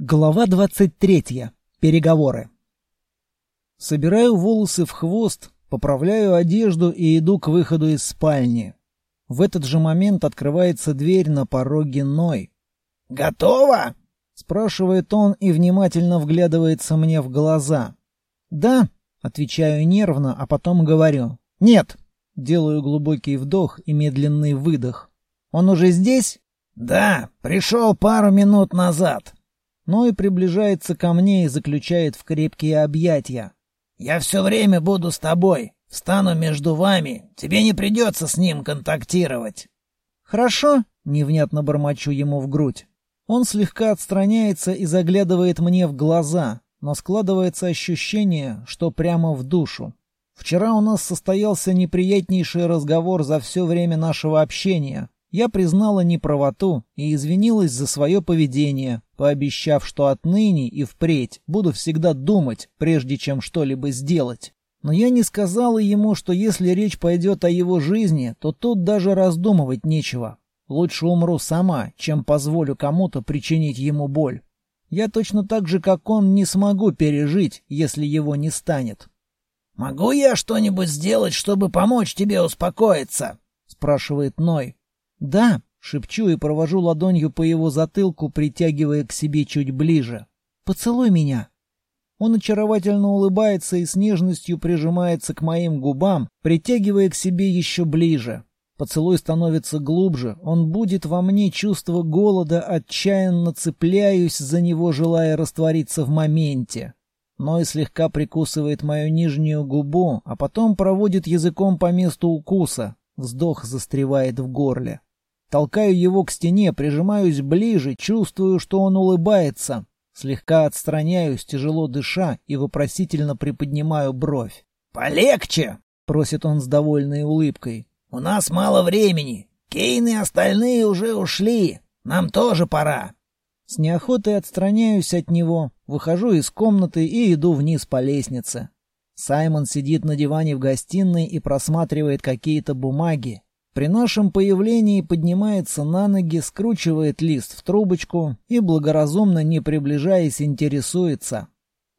Глава 23. Переговоры. Собираю волосы в хвост, поправляю одежду и иду к выходу из спальни. В этот же момент открывается дверь на пороге Ной. «Готово?» — спрашивает он и внимательно вглядывается мне в глаза. «Да», — отвечаю нервно, а потом говорю. «Нет». Делаю глубокий вдох и медленный выдох. «Он уже здесь?» «Да, пришел пару минут назад» но и приближается ко мне и заключает в крепкие объятия. «Я все время буду с тобой, встану между вами, тебе не придется с ним контактировать». «Хорошо», — невнятно бормочу ему в грудь. Он слегка отстраняется и заглядывает мне в глаза, но складывается ощущение, что прямо в душу. Вчера у нас состоялся неприятнейший разговор за все время нашего общения, я признала неправоту и извинилась за свое поведение, пообещав, что отныне и впредь буду всегда думать, прежде чем что-либо сделать. Но я не сказала ему, что если речь пойдет о его жизни, то тут даже раздумывать нечего. Лучше умру сама, чем позволю кому-то причинить ему боль. Я точно так же, как он, не смогу пережить, если его не станет. «Могу я что-нибудь сделать, чтобы помочь тебе успокоиться?» — спрашивает Ной. «Да», — шепчу и провожу ладонью по его затылку, притягивая к себе чуть ближе. «Поцелуй меня». Он очаровательно улыбается и с нежностью прижимается к моим губам, притягивая к себе еще ближе. Поцелуй становится глубже, он будет во мне чувство голода, отчаянно цепляюсь за него, желая раствориться в моменте. Но и слегка прикусывает мою нижнюю губу, а потом проводит языком по месту укуса. Вздох застревает в горле. Толкаю его к стене, прижимаюсь ближе, чувствую, что он улыбается. Слегка отстраняюсь, тяжело дыша, и вопросительно приподнимаю бровь. «Полегче!» — просит он с довольной улыбкой. «У нас мало времени. Кейн и остальные уже ушли. Нам тоже пора». С неохотой отстраняюсь от него, выхожу из комнаты и иду вниз по лестнице. Саймон сидит на диване в гостиной и просматривает какие-то бумаги. При нашем появлении поднимается на ноги, скручивает лист в трубочку и, благоразумно не приближаясь, интересуется.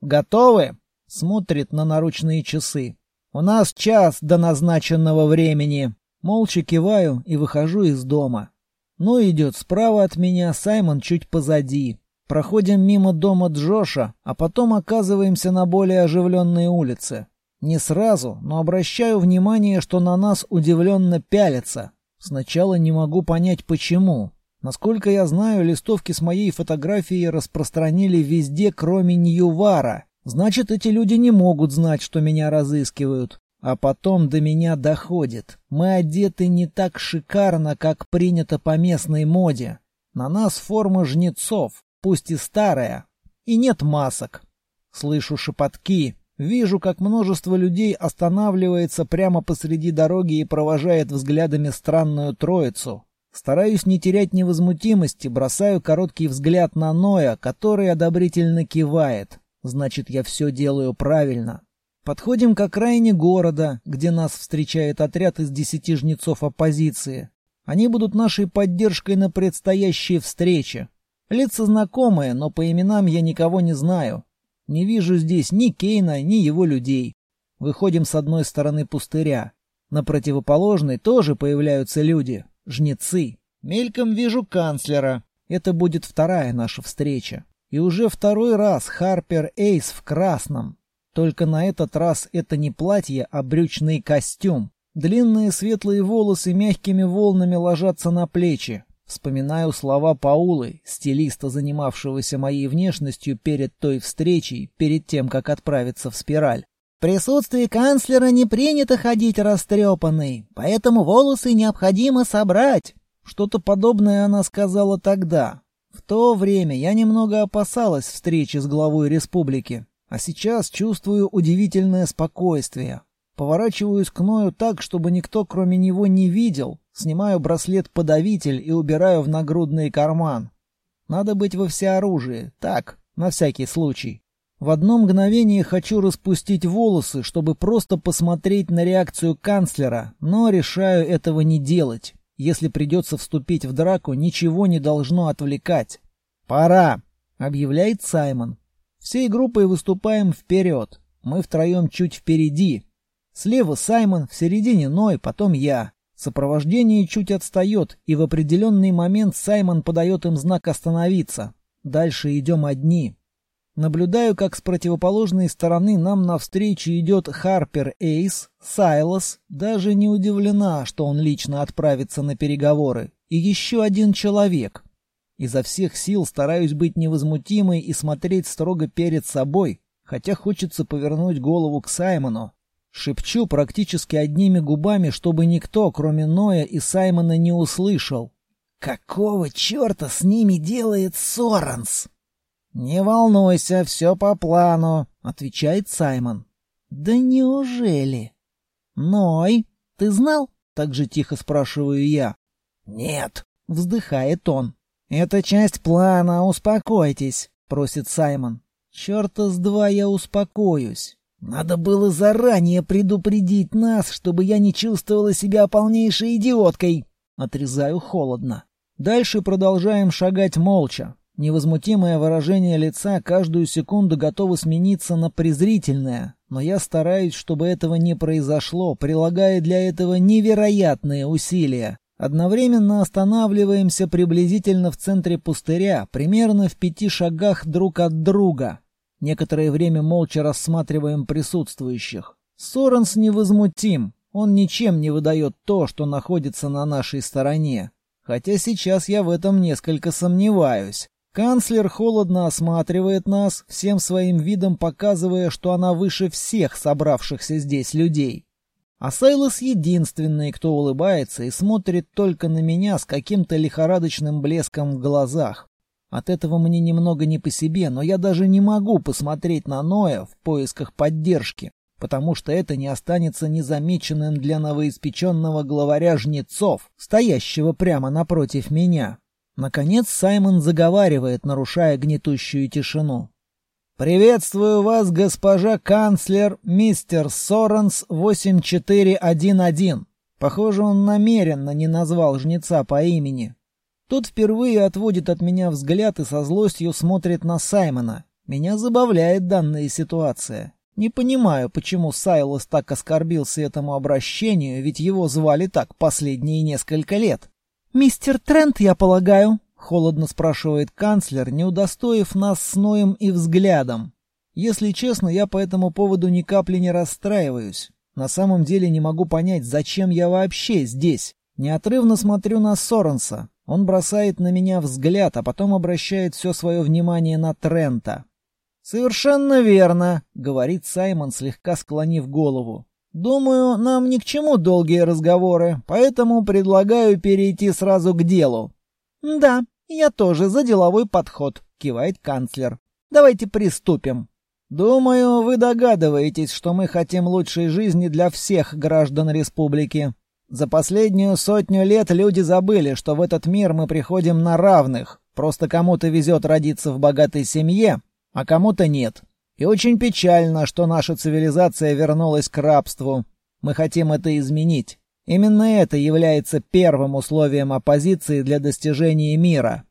«Готовы?» — смотрит на наручные часы. «У нас час до назначенного времени». Молча киваю и выхожу из дома. Ну, идет справа от меня, Саймон чуть позади. Проходим мимо дома Джоша, а потом оказываемся на более оживленной улице. Не сразу, но обращаю внимание, что на нас удивленно пялятся. Сначала не могу понять, почему. Насколько я знаю, листовки с моей фотографией распространили везде, кроме Ньювара. Значит, эти люди не могут знать, что меня разыскивают. А потом до меня доходит. Мы одеты не так шикарно, как принято по местной моде. На нас форма жнецов, пусть и старая. И нет масок. Слышу шепотки, Вижу, как множество людей останавливается прямо посреди дороги и провожает взглядами странную троицу. Стараюсь не терять невозмутимости, бросаю короткий взгляд на Ноя, который одобрительно кивает. Значит, я все делаю правильно. Подходим к окраине города, где нас встречает отряд из десяти жнецов оппозиции. Они будут нашей поддержкой на предстоящей встрече. Лица знакомые, но по именам я никого не знаю. Не вижу здесь ни Кейна, ни его людей. Выходим с одной стороны пустыря. На противоположной тоже появляются люди. Жнецы. Мельком вижу канцлера. Это будет вторая наша встреча. И уже второй раз Харпер Эйс в красном. Только на этот раз это не платье, а брючный костюм. Длинные светлые волосы мягкими волнами ложатся на плечи. Вспоминаю слова Паулы, стилиста, занимавшегося моей внешностью перед той встречей, перед тем, как отправиться в спираль. В присутствии канцлера не принято ходить растрепанной, поэтому волосы необходимо собрать. Что-то подобное она сказала тогда. В то время я немного опасалась встречи с главой республики, а сейчас чувствую удивительное спокойствие. Поворачиваюсь к Ною так, чтобы никто кроме него не видел, Снимаю браслет-подавитель и убираю в нагрудный карман. Надо быть во всеоружии. Так, на всякий случай. В одно мгновение хочу распустить волосы, чтобы просто посмотреть на реакцию канцлера, но решаю этого не делать. Если придется вступить в драку, ничего не должно отвлекать. Пора. объявляет Саймон. Всей группой выступаем вперед. Мы втроем чуть впереди. Слева Саймон, в середине Ной, потом я. Сопровождение чуть отстает, и в определенный момент Саймон подает им знак остановиться. Дальше идем одни. Наблюдаю, как с противоположной стороны нам навстречу идет Харпер Эйс, Сайлос, даже не удивлена, что он лично отправится на переговоры, и еще один человек. Изо всех сил стараюсь быть невозмутимой и смотреть строго перед собой, хотя хочется повернуть голову к Саймону. Шепчу практически одними губами, чтобы никто, кроме Ноя и Саймона, не услышал. «Какого черта с ними делает Соренс?» «Не волнуйся, все по плану», — отвечает Саймон. «Да неужели?» «Ной, ты знал?» — так же тихо спрашиваю я. «Нет», — вздыхает он. «Это часть плана, успокойтесь», — просит Саймон. «Черта с два я успокоюсь. Надо было заранее предупредить нас, чтобы я не чувствовала себя полнейшей идиоткой». Отрезаю холодно. Дальше продолжаем шагать молча. Невозмутимое выражение лица каждую секунду готово смениться на презрительное, но я стараюсь, чтобы этого не произошло, прилагая для этого невероятные усилия. Одновременно останавливаемся приблизительно в центре пустыря, примерно в пяти шагах друг от друга. Некоторое время молча рассматриваем присутствующих. Соренс невозмутим, он ничем не выдает то, что находится на нашей стороне. Хотя сейчас я в этом несколько сомневаюсь. Канцлер холодно осматривает нас, всем своим видом показывая, что она выше всех собравшихся здесь людей. А Сайлос единственный, кто улыбается и смотрит только на меня с каким-то лихорадочным блеском в глазах. От этого мне немного не по себе, но я даже не могу посмотреть на Ноя в поисках поддержки, потому что это не останется незамеченным для новоиспеченного главаря жнецов, стоящего прямо напротив меня. Наконец Саймон заговаривает, нарушая гнетущую тишину. «Приветствую вас, госпожа канцлер, мистер Соренс 8411». Похоже, он намеренно не назвал жнеца по имени. Тот впервые отводит от меня взгляд и со злостью смотрит на Саймона. Меня забавляет данная ситуация. Не понимаю, почему Сайлос так оскорбился этому обращению, ведь его звали так последние несколько лет. «Мистер Трент, я полагаю?» — холодно спрашивает канцлер, не удостоив нас с Ноем и взглядом. Если честно, я по этому поводу ни капли не расстраиваюсь. На самом деле не могу понять, зачем я вообще здесь. Неотрывно смотрю на Соренса. Он бросает на меня взгляд, а потом обращает все свое внимание на Трента. «Совершенно верно», — говорит Саймон, слегка склонив голову. Думаю, нам ни к чему долгие разговоры, поэтому предлагаю перейти сразу к делу. Да, я тоже за деловой подход, кивает канцлер. Давайте приступим. Думаю, вы догадываетесь, что мы хотим лучшей жизни для всех граждан республики. За последнюю сотню лет люди забыли, что в этот мир мы приходим на равных. Просто кому-то везет родиться в богатой семье, а кому-то нет. И очень печально, что наша цивилизация вернулась к рабству. Мы хотим это изменить. Именно это является первым условием оппозиции для достижения мира.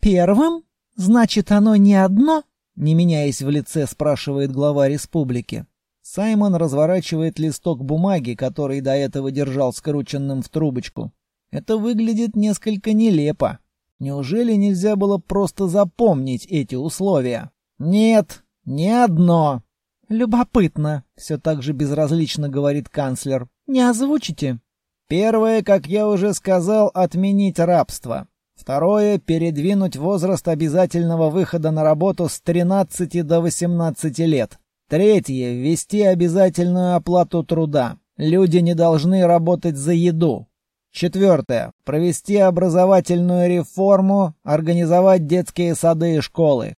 Первым? Значит, оно не одно? Не меняясь в лице, спрашивает глава республики. Саймон разворачивает листок бумаги, который до этого держал скрученным в трубочку. Это выглядит несколько нелепо. Неужели нельзя было просто запомнить эти условия? Нет, «Не одно». «Любопытно», — все так же безразлично говорит канцлер. «Не озвучите?» «Первое, как я уже сказал, отменить рабство. Второе — передвинуть возраст обязательного выхода на работу с 13 до 18 лет. Третье — ввести обязательную оплату труда. Люди не должны работать за еду. Четвертое — провести образовательную реформу, организовать детские сады и школы.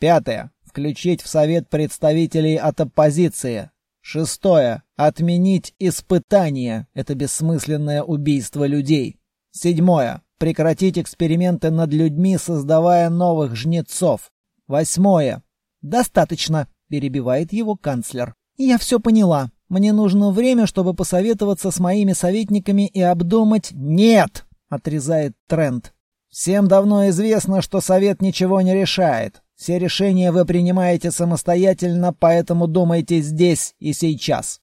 Пятое включить в Совет представителей от оппозиции. Шестое. Отменить испытания. Это бессмысленное убийство людей. Седьмое. Прекратить эксперименты над людьми, создавая новых жнецов. Восьмое. «Достаточно», — перебивает его канцлер. «Я все поняла. Мне нужно время, чтобы посоветоваться с моими советниками и обдумать...» «Нет!» — отрезает Трент. «Всем давно известно, что Совет ничего не решает. Все решения вы принимаете самостоятельно, поэтому думайте здесь и сейчас.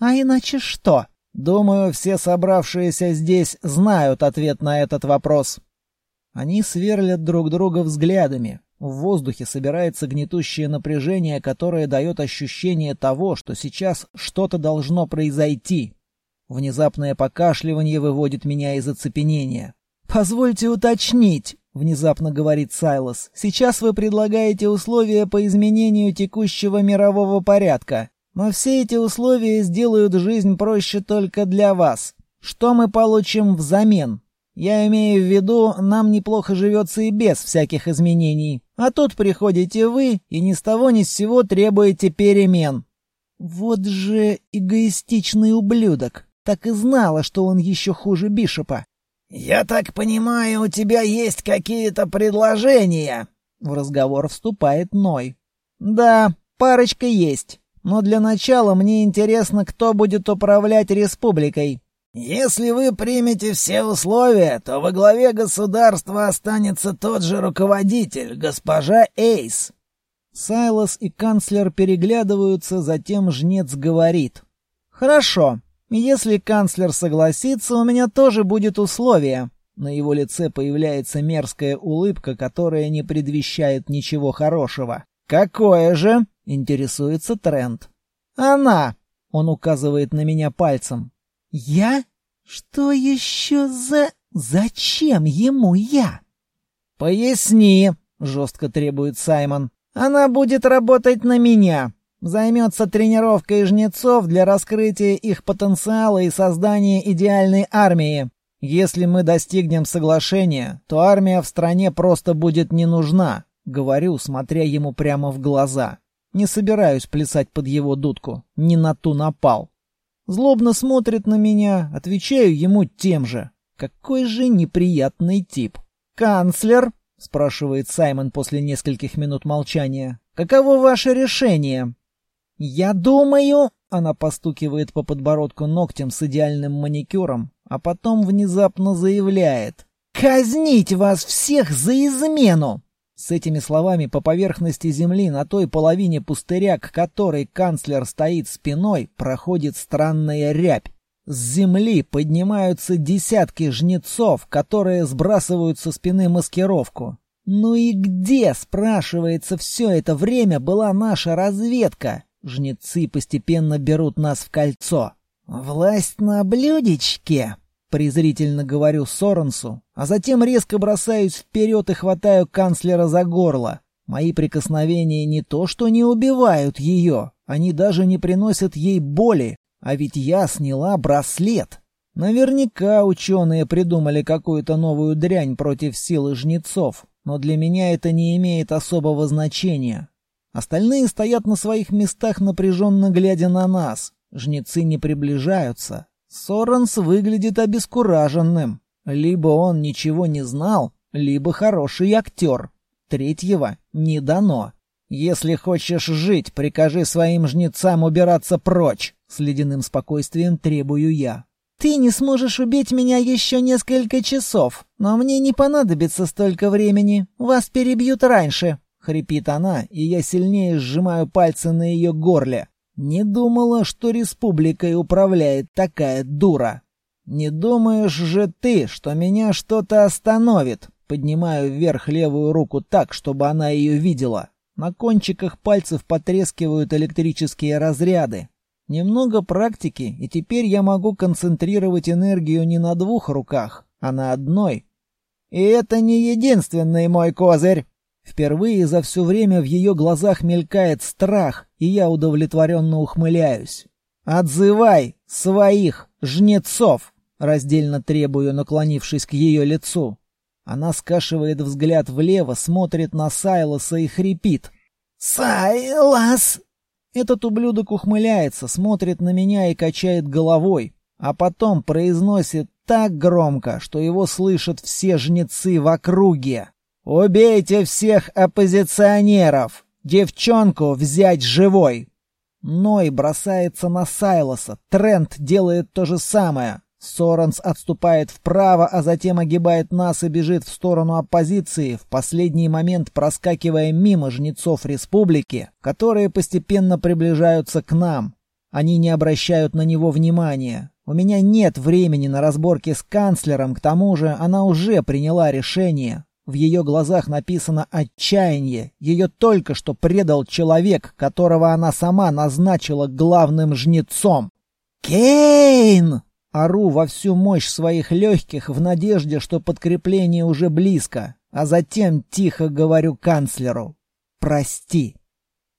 А иначе что? Думаю, все собравшиеся здесь знают ответ на этот вопрос. Они сверлят друг друга взглядами. В воздухе собирается гнетущее напряжение, которое дает ощущение того, что сейчас что-то должно произойти. Внезапное покашливание выводит меня из оцепенения. «Позвольте уточнить», — внезапно говорит Сайлос. «Сейчас вы предлагаете условия по изменению текущего мирового порядка. Но все эти условия сделают жизнь проще только для вас. Что мы получим взамен? Я имею в виду, нам неплохо живется и без всяких изменений. А тут приходите вы и ни с того ни с сего требуете перемен. Вот же эгоистичный ублюдок. Так и знала, что он еще хуже Бишопа. «Я так понимаю, у тебя есть какие-то предложения?» В разговор вступает Ной. «Да, парочка есть. Но для начала мне интересно, кто будет управлять республикой. Если вы примете все условия, то во главе государства останется тот же руководитель, госпожа Эйс. Сайлос и канцлер переглядываются, затем жнец говорит. «Хорошо. Если канцлер согласится, у меня тоже будет условие». На его лице появляется мерзкая улыбка, которая не предвещает ничего хорошего. «Какое же?» — интересуется Трент. «Она!» — он указывает на меня пальцем. «Я? Что еще за... Зачем ему я?» «Поясни», — жестко требует Саймон. «Она будет работать на меня. Займется тренировкой жнецов для раскрытия их потенциала и создания идеальной армии. Если мы достигнем соглашения, то армия в стране просто будет не нужна», — говорю, смотря ему прямо в глаза. Не собираюсь плясать под его дудку. Не на ту напал. Злобно смотрит на меня, отвечаю ему тем же. Какой же неприятный тип. «Канцлер?» — спрашивает Саймон после нескольких минут молчания. «Каково ваше решение?» «Я думаю...» — она постукивает по подбородку ногтем с идеальным маникюром, а потом внезапно заявляет. «Казнить вас всех за измену!» С этими словами по поверхности земли на той половине пустыря, к которой канцлер стоит спиной, проходит странная рябь. С земли поднимаются десятки жнецов, которые сбрасывают со спины маскировку. «Ну и где, спрашивается, все это время была наша разведка?» Жнецы постепенно берут нас в кольцо. «Власть на блюдечке», презрительно говорю Соренсу, а затем резко бросаюсь вперед и хватаю канцлера за горло. Мои прикосновения не то что не убивают ее, они даже не приносят ей боли, а ведь я сняла браслет. Наверняка ученые придумали какую-то новую дрянь против силы жнецов, но для меня это не имеет особого значения. Остальные стоят на своих местах, напряженно глядя на нас. Жнецы не приближаются, Соренс выглядит обескураженным. Либо он ничего не знал, либо хороший актер. Третьего не дано. «Если хочешь жить, прикажи своим жнецам убираться прочь», — с ледяным спокойствием требую я. «Ты не сможешь убить меня еще несколько часов, но мне не понадобится столько времени. Вас перебьют раньше», — хрипит она, и я сильнее сжимаю пальцы на ее горле. Не думала, что республикой управляет такая дура. Не думаешь же ты, что меня что-то остановит? Поднимаю вверх левую руку так, чтобы она ее видела. На кончиках пальцев потрескивают электрические разряды. Немного практики, и теперь я могу концентрировать энергию не на двух руках, а на одной. И это не единственный мой козырь. Впервые за все время в ее глазах мелькает страх, и я удовлетворенно ухмыляюсь. «Отзывай своих жнецов!» — раздельно требую, наклонившись к ее лицу. Она скашивает взгляд влево, смотрит на Сайлоса и хрипит. «Сайлас!» Этот ублюдок ухмыляется, смотрит на меня и качает головой, а потом произносит так громко, что его слышат все жнецы в округе. «Убейте всех оппозиционеров! Девчонку взять живой!» Ной бросается на Сайлоса. Трент делает то же самое. Соренс отступает вправо, а затем огибает нас и бежит в сторону оппозиции, в последний момент проскакивая мимо жнецов республики, которые постепенно приближаются к нам. Они не обращают на него внимания. У меня нет времени на разборки с канцлером, к тому же она уже приняла решение. В ее глазах написано отчаяние. Ее только что предал человек, которого она сама назначила главным жнецом. «Кейн!» Ору во всю мощь своих легких в надежде, что подкрепление уже близко, а затем тихо говорю канцлеру «Прости».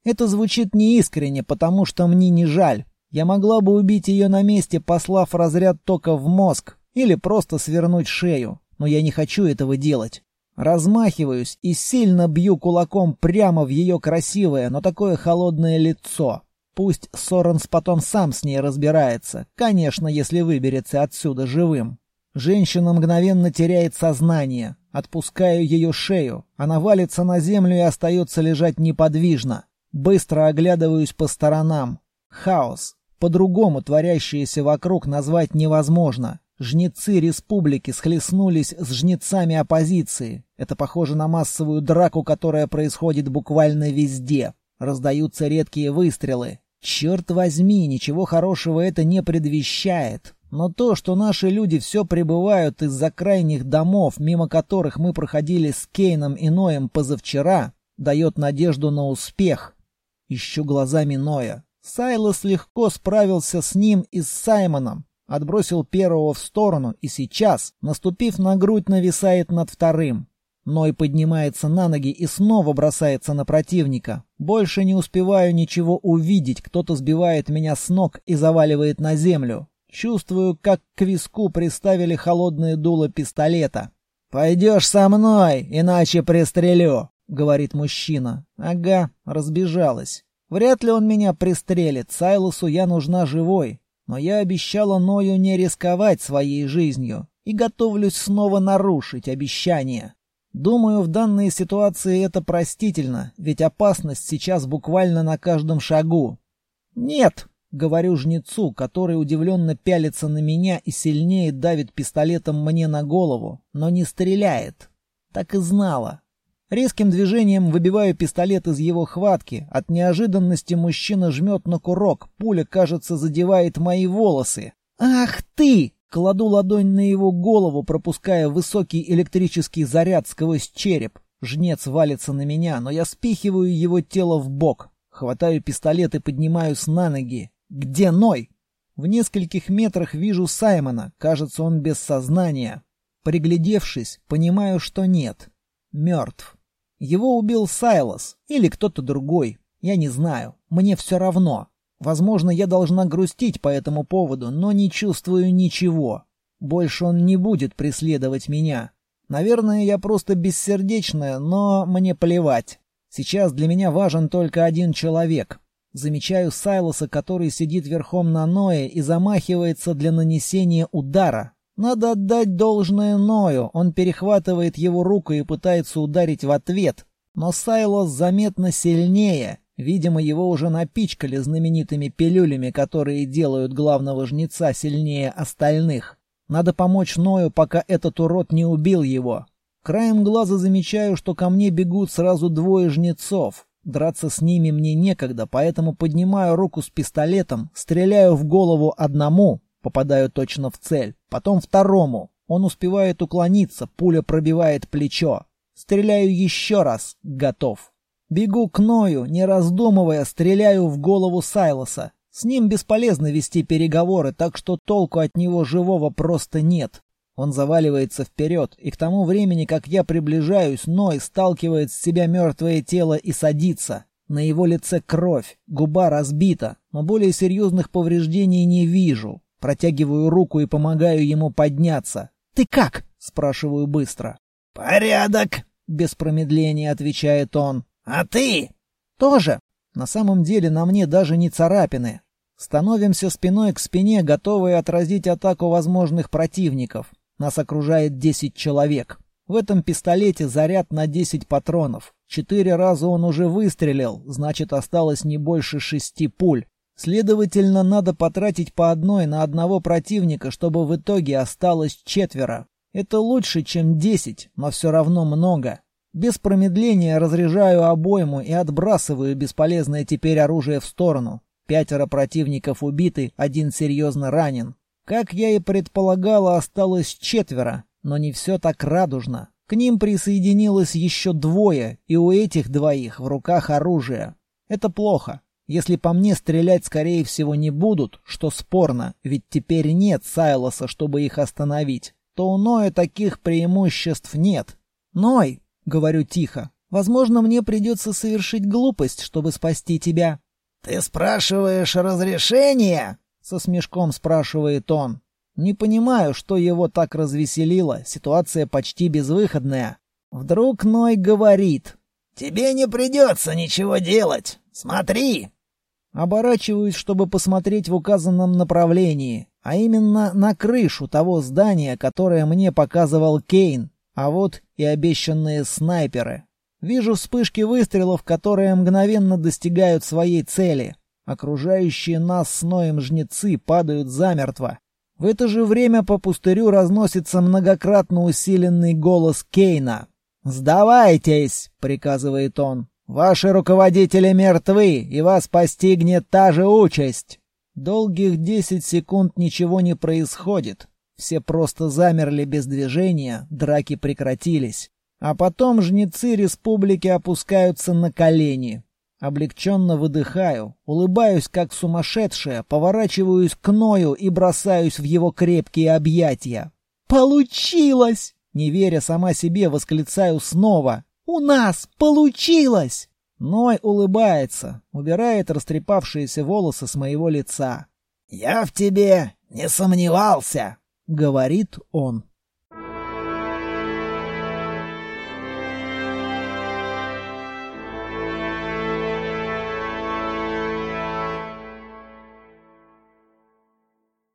Это звучит неискренне, потому что мне не жаль. Я могла бы убить ее на месте, послав разряд тока в мозг, или просто свернуть шею, но я не хочу этого делать. Размахиваюсь и сильно бью кулаком прямо в ее красивое, но такое холодное лицо. Пусть Соренс потом сам с ней разбирается, конечно, если выберется отсюда живым. Женщина мгновенно теряет сознание. Отпускаю ее шею. Она валится на землю и остается лежать неподвижно. Быстро оглядываюсь по сторонам. Хаос. По-другому творящееся вокруг назвать невозможно. Жнецы республики схлестнулись с жнецами оппозиции. Это похоже на массовую драку, которая происходит буквально везде. Раздаются редкие выстрелы. Черт возьми, ничего хорошего это не предвещает. Но то, что наши люди все прибывают из-за крайних домов, мимо которых мы проходили с Кейном и Ноем позавчера, дает надежду на успех. Ищу глазами Ноя. Сайлос легко справился с ним и с Саймоном, отбросил первого в сторону и сейчас, наступив на грудь, нависает над вторым. Ной поднимается на ноги и снова бросается на противника. Больше не успеваю ничего увидеть, кто-то сбивает меня с ног и заваливает на землю. Чувствую, как к виску приставили холодное дуло пистолета. «Пойдешь со мной, иначе пристрелю», — говорит мужчина. «Ага, разбежалась. Вряд ли он меня пристрелит, Сайлосу я нужна живой. Но я обещала Ною не рисковать своей жизнью и готовлюсь снова нарушить обещание». Думаю, в данной ситуации это простительно, ведь опасность сейчас буквально на каждом шагу. «Нет», — говорю жнецу, который удивленно пялится на меня и сильнее давит пистолетом мне на голову, но не стреляет. Так и знала. Резким движением выбиваю пистолет из его хватки. От неожиданности мужчина жмет на курок. Пуля, кажется, задевает мои волосы. «Ах ты!» Кладу ладонь на его голову, пропуская высокий электрический заряд сквозь череп. Жнец валится на меня, но я спихиваю его тело в бок. Хватаю пистолет и поднимаюсь на ноги. Где Ной? В нескольких метрах вижу Саймона. Кажется, он без сознания. Приглядевшись, понимаю, что нет. Мертв. Его убил Сайлос или кто-то другой. Я не знаю. Мне все равно. Возможно, я должна грустить по этому поводу, но не чувствую ничего. Больше он не будет преследовать меня. Наверное, я просто бессердечная, но мне плевать. Сейчас для меня важен только один человек. Замечаю Сайлоса, который сидит верхом на Ное и замахивается для нанесения удара. Надо отдать должное Ною, он перехватывает его руку и пытается ударить в ответ. Но Сайлос заметно сильнее, Видимо, его уже напичкали знаменитыми пилюлями, которые делают главного жнеца сильнее остальных. Надо помочь Ною, пока этот урод не убил его. Краем глаза замечаю, что ко мне бегут сразу двое жнецов. Драться с ними мне некогда, поэтому поднимаю руку с пистолетом, стреляю в голову одному, попадаю точно в цель, потом второму. Он успевает уклониться, пуля пробивает плечо. Стреляю еще раз, готов. Бегу к Ною, не раздумывая, стреляю в голову Сайлоса. С ним бесполезно вести переговоры, так что толку от него живого просто нет. Он заваливается вперед, и к тому времени, как я приближаюсь, Ной сталкивает с себя мертвое тело и садится. На его лице кровь, губа разбита, но более серьезных повреждений не вижу. Протягиваю руку и помогаю ему подняться. «Ты как?» — спрашиваю быстро. «Порядок!» — без промедления отвечает он. «А ты?» «Тоже. На самом деле на мне даже не царапины. Становимся спиной к спине, готовые отразить атаку возможных противников. Нас окружает десять человек. В этом пистолете заряд на десять патронов. Четыре раза он уже выстрелил, значит осталось не больше шести пуль. Следовательно, надо потратить по одной на одного противника, чтобы в итоге осталось четверо. Это лучше, чем десять, но все равно много. Без промедления разряжаю обойму и отбрасываю бесполезное теперь оружие в сторону. Пятеро противников убиты, один серьезно ранен. Как я и предполагала, осталось четверо, но не все так радужно. К ним присоединилось еще двое, и у этих двоих в руках оружие. Это плохо. Если по мне стрелять, скорее всего, не будут, что спорно, ведь теперь нет Сайлоса, чтобы их остановить, то у Ноя таких преимуществ нет. «Ной», — говорю тихо, — «возможно, мне придется совершить глупость, чтобы спасти тебя». «Ты спрашиваешь разрешение?» — со смешком спрашивает он. Не понимаю, что его так развеселило, ситуация почти безвыходная. Вдруг Ной говорит. «Тебе не придется ничего делать. Смотри!» Оборачиваюсь, чтобы посмотреть в указанном направлении, а именно на крышу того здания, которое мне показывал Кейн, а вот и обещанные снайперы. Вижу вспышки выстрелов, которые мгновенно достигают своей цели. Окружающие нас с Ноем жнецы падают замертво. В это же время по пустырю разносится многократно усиленный голос Кейна. «Сдавайтесь!» — приказывает он. Ваши руководители мертвы, и вас постигнет та же участь. Долгих десять секунд ничего не происходит. Все просто замерли без движения, драки прекратились. А потом жнецы республики опускаются на колени. Облегченно выдыхаю, улыбаюсь как сумасшедшая, поворачиваюсь к Ною и бросаюсь в его крепкие объятия. «Получилось!» Не веря сама себе, восклицаю снова. «У нас получилось!» Ной улыбается, убирает растрепавшиеся волосы с моего лица. «Я в тебе не сомневался», — говорит он.